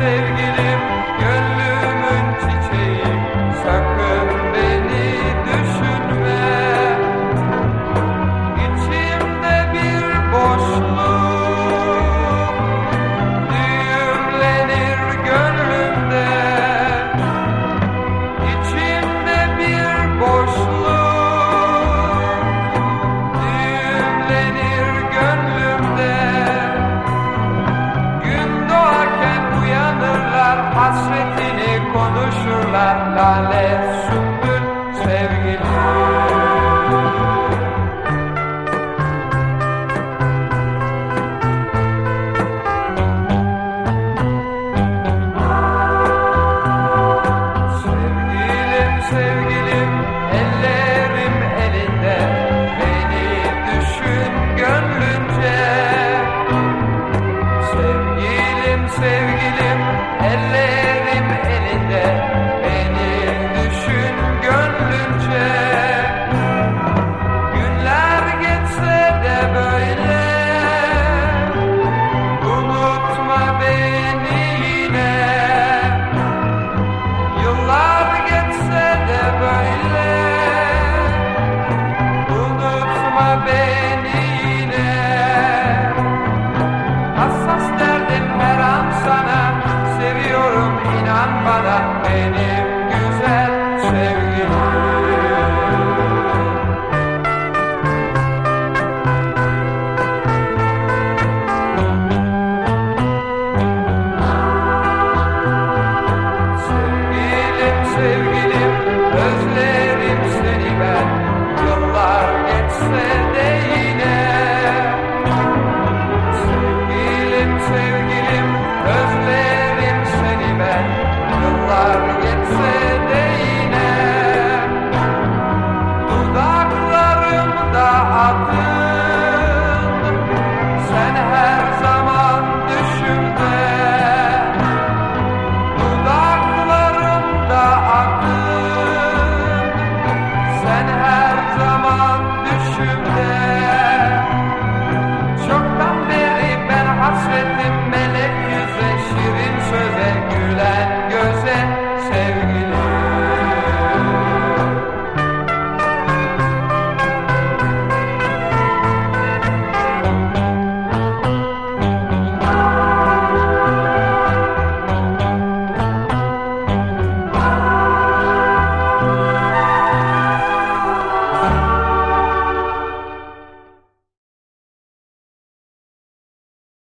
Baby. prendre sur la palette.